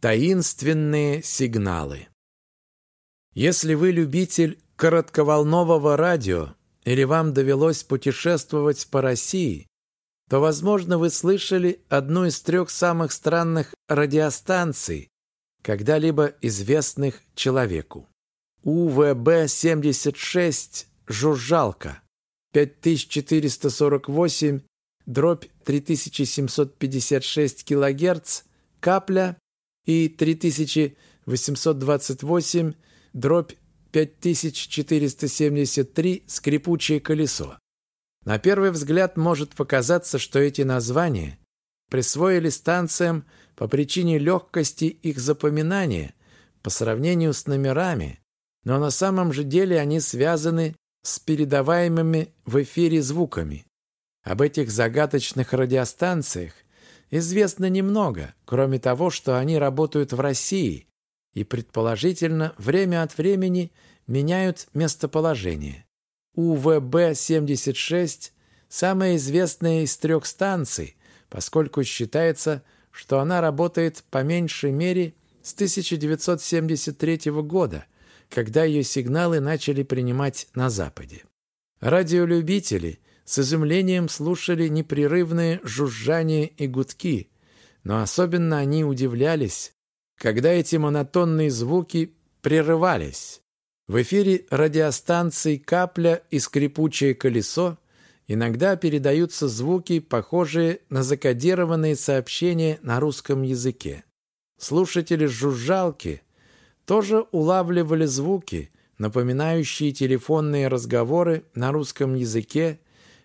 Таинственные сигналы. Если вы любитель коротковолнового радио или вам довелось путешествовать по России, то, возможно, вы слышали одну из трех самых странных радиостанций, когда-либо известных человеку. УВБ-76 «Жужжалка» 5448 дробь 3756 кГц «Капля» и 3828 дробь 5473 «Скрипучее колесо». На первый взгляд может показаться, что эти названия присвоили станциям по причине легкости их запоминания по сравнению с номерами, но на самом же деле они связаны с передаваемыми в эфире звуками. Об этих загадочных радиостанциях известно немного, кроме того, что они работают в России и, предположительно, время от времени меняют местоположение. УВБ-76 – самая известная из трех станций, поскольку считается, что она работает по меньшей мере с 1973 года, когда ее сигналы начали принимать на Западе. Радиолюбители с изумлением слушали непрерывные жужжания и гудки, но особенно они удивлялись, когда эти монотонные звуки прерывались. В эфире радиостанций «Капля» и «Скрипучее колесо» иногда передаются звуки, похожие на закодированные сообщения на русском языке. Слушатели жужжалки тоже улавливали звуки, напоминающие телефонные разговоры на русском языке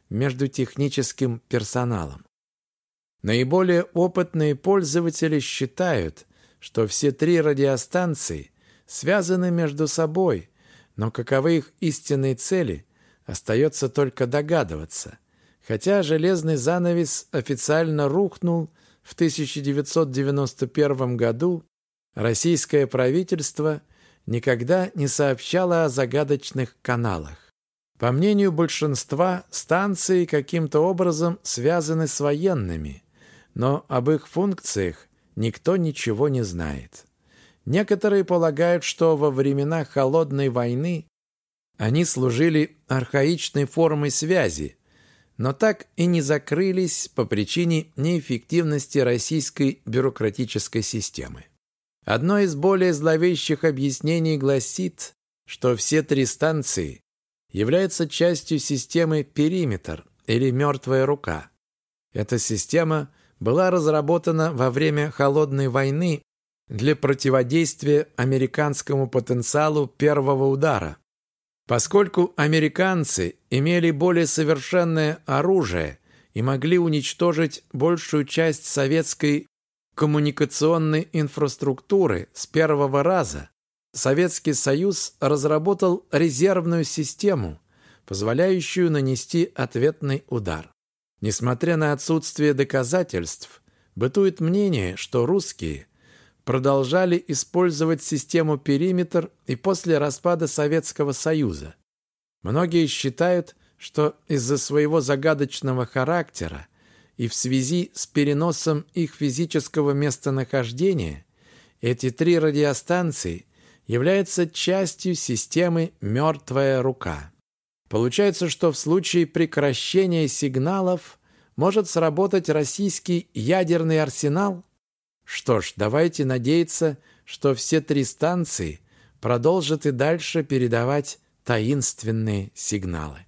между техническим персоналом. Наиболее опытные пользователи считают, что все три радиостанции связаны между собой, но каковы их истинные цели, остается только догадываться. Хотя железный занавес официально рухнул в 1991 году, российское правительство никогда не сообщало о загадочных каналах. По мнению большинства, станции каким-то образом связаны с военными, но об их функциях никто ничего не знает. Некоторые полагают, что во времена Холодной войны они служили архаичной формой связи, но так и не закрылись по причине неэффективности российской бюрократической системы. Одно из более зловещих объяснений гласит, что все три станции является частью системы «Периметр» или «Мертвая рука». Эта система была разработана во время Холодной войны для противодействия американскому потенциалу первого удара. Поскольку американцы имели более совершенное оружие и могли уничтожить большую часть советской коммуникационной инфраструктуры с первого раза, Советский Союз разработал резервную систему, позволяющую нанести ответный удар. Несмотря на отсутствие доказательств, бытует мнение, что русские продолжали использовать систему «Периметр» и после распада Советского Союза. Многие считают, что из-за своего загадочного характера и в связи с переносом их физического местонахождения эти три радиостанции – является частью системы «мертвая рука». Получается, что в случае прекращения сигналов может сработать российский ядерный арсенал? Что ж, давайте надеяться, что все три станции продолжат и дальше передавать таинственные сигналы.